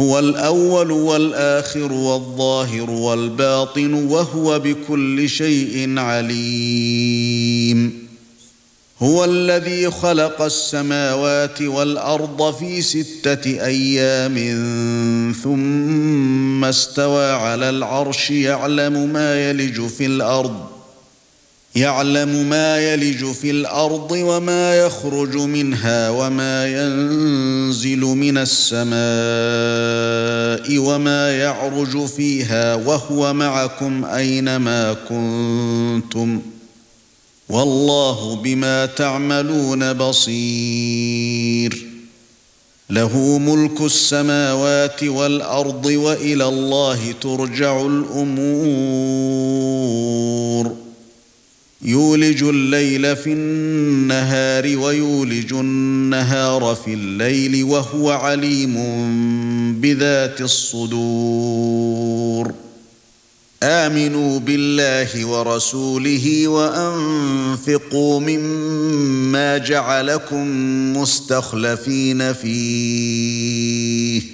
هو الأول والآخر والظاهر والباطن وهو بكل شيء عليم. هو الذي خلق السماوات والأرض في ستة أيام ثم استوى على العرش يعلم ما يلج في الأرض. يعلم ما يلج في الأرض وما يخرج منها وما ينزل من السماء وما يعرج فيها وهو معكم أينما كنتم والله بما تعملون بصير له ملك السماوات والأرض وإلى الله ترجع الأمور يولج الليل في النهار ويولج النهار في الليل وهو عليم بذات الصدور. آمنوا بالله ورسوله وأنفقوا مما جعلكم مستخلفين فيه.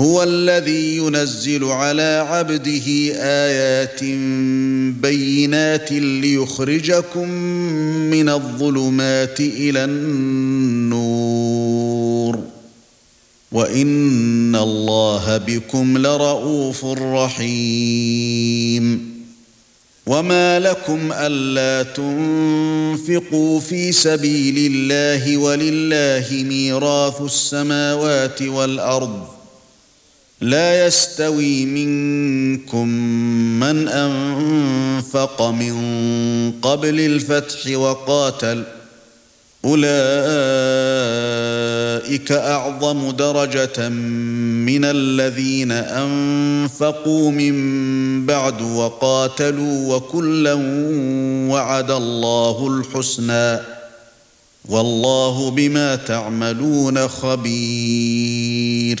هو الذي ينزل على عبده آيات بينات ليخرجكم من الظلمات إلى النور. وإن الله بكم لرءوف رحيم. وما لكم ألا تنفقوا في سبيل الله ولله ميراث السماوات والأرض. لا يستوي منكم من أنفق من قبل الفتح وقاتل. أولئك أعظم درجة من الذين أنفقوا من بعد وقاتلوا وكلا وعد الله الحسنى. والله بما تعملون خبير.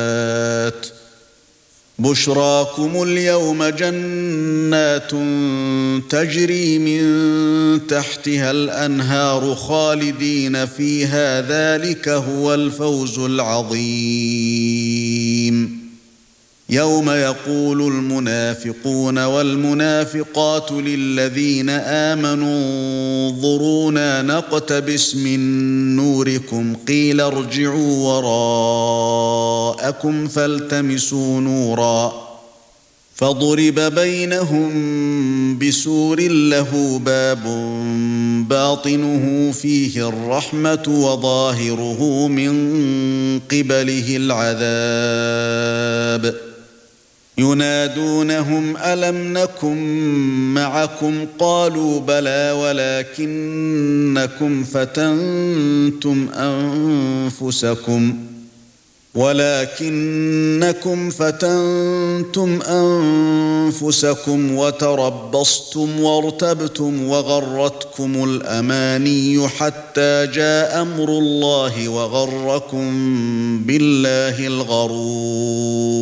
بشراكم اليوم جنات تجري من تحتها الأنهار خالدين فيها ذلك هو الفوز العظيم. يوم يقول المنافقون والمنافقات للذين آمنوا انظرونا نقتبس من نوركم قيل ارجعوا وراءكم فالتمسوا نورا فضرب بينهم بسور له باب باطنه فيه الرحمة وظاهره من قبله العذاب ينادونهم ألم نكن معكم؟ قالوا بلى ولكنكم فتنتم أنفسكم. ولكنكم فتنتم أنفسكم وتربصتم وارتبتم وغرتكم الأماني حتى جاء أمر الله وغركم بالله الغرور.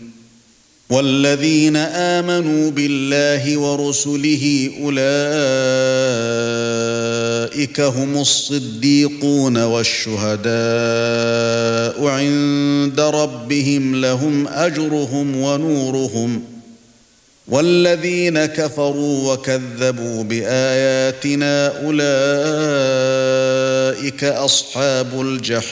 والذين آمنوا بالله ورسله أولئك هم الصديقون والشهداء عند ربهم لهم أجرهم ونورهم. والذين كفروا وكذبوا بآياتنا أولئك أصحاب الجحيم.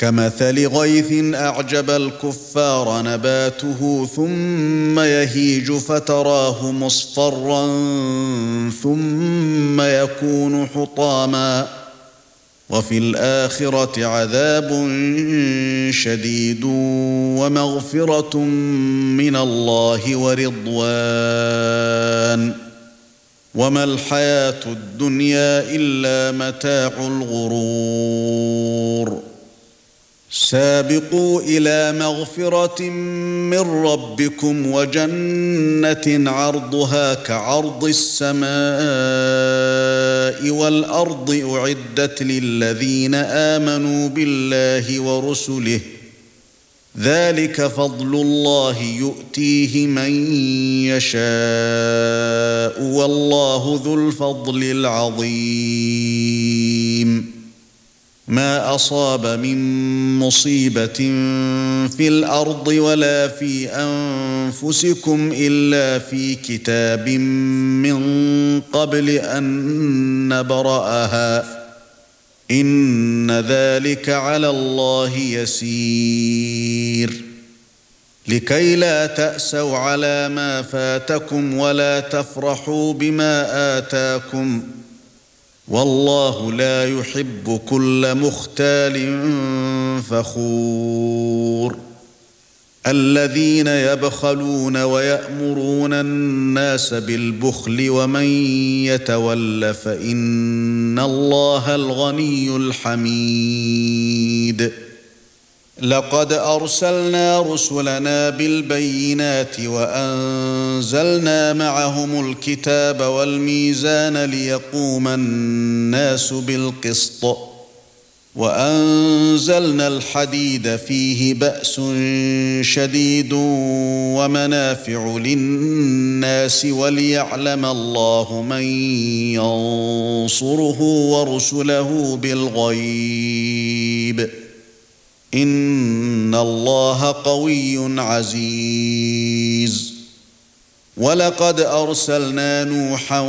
كمثل غيث أعجب الكفار نباته ثم يهيج فتراه مصفرا ثم يكون حطاما وفي الآخرة عذاب شديد ومغفرة من الله ورضوان وما الحياة الدنيا إلا متاع الغرور سابقوا إلى مغفرة من ربكم وجنة عرضها كعرض السماء والأرض أعدت للذين آمنوا بالله ورسله. ذلك فضل الله يؤتيه من يشاء والله ذو الفضل العظيم. ما أصاب من مصيبة في الأرض ولا في أنفسكم إلا في كتاب من قبل أن نبرأها. إن ذلك على الله يسير. لكي لا تأسوا على ما فاتكم ولا تفرحوا بما آتاكم. والله لا يحب كل مختال فخور. الذين يبخلون ويأمرون الناس بالبخل ومن يتول فإن الله الغني الحميد. لقد أرسلنا رسلنا بالبينات وأنزلنا معهم الكتاب والميزان ليقوم الناس بالقسط وأنزلنا الحديد فيه بأس شديد ومنافع للناس وليعلم الله من ينصره ورسله بالغيب ان الله قوي عزيز. ولقد ارسلنا نوحا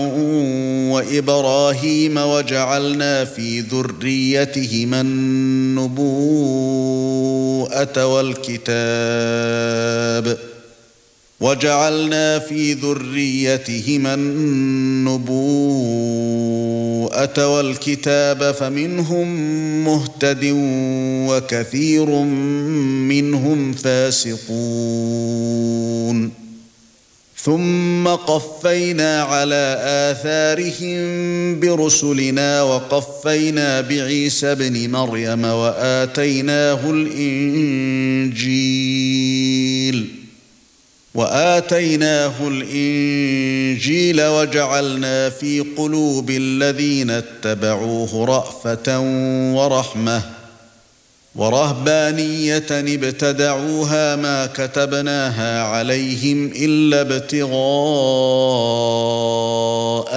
وابراهيم وجعلنا في ذريتهما النبوءه والكتاب. وجعلنا في ذريتهما النبوءة والكتاب فمنهم مهتد وكثير منهم فاسقون. ثم قفينا على آثارهم برسلنا وقفينا بعيسى ابن مريم وآتيناه الإنجيل. وآتيناه الإنجيل وجعلنا في قلوب الذين اتبعوه رأفة ورحمة ورهبانية ابتدعوها ما كتبناها عليهم إلا ابتغاء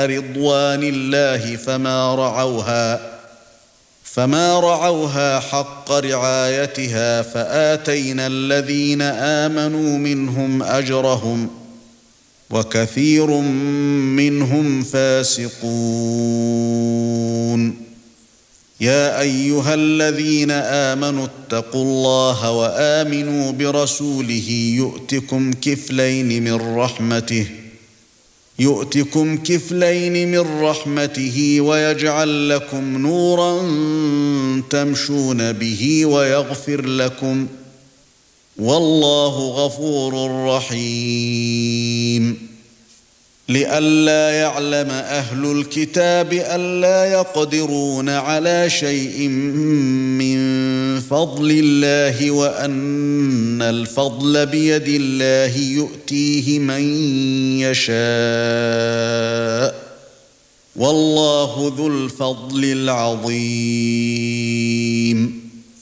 رضوان الله فما رعوها فما رعوها حق رعايتها فاتينا الذين امنوا منهم اجرهم وكثير منهم فاسقون يا ايها الذين امنوا اتقوا الله وامنوا برسوله يؤتكم كفلين من رحمته يؤتكم كفلين من رحمته ويجعل لكم نورا تمشون به ويغفر لكم والله غفور رحيم. لئلا يعلم أهل الكتاب الا يقدرون على شيء من فضل الله وأن الفضل بيد الله يؤتيه من يشاء. والله ذو الفضل العظيم.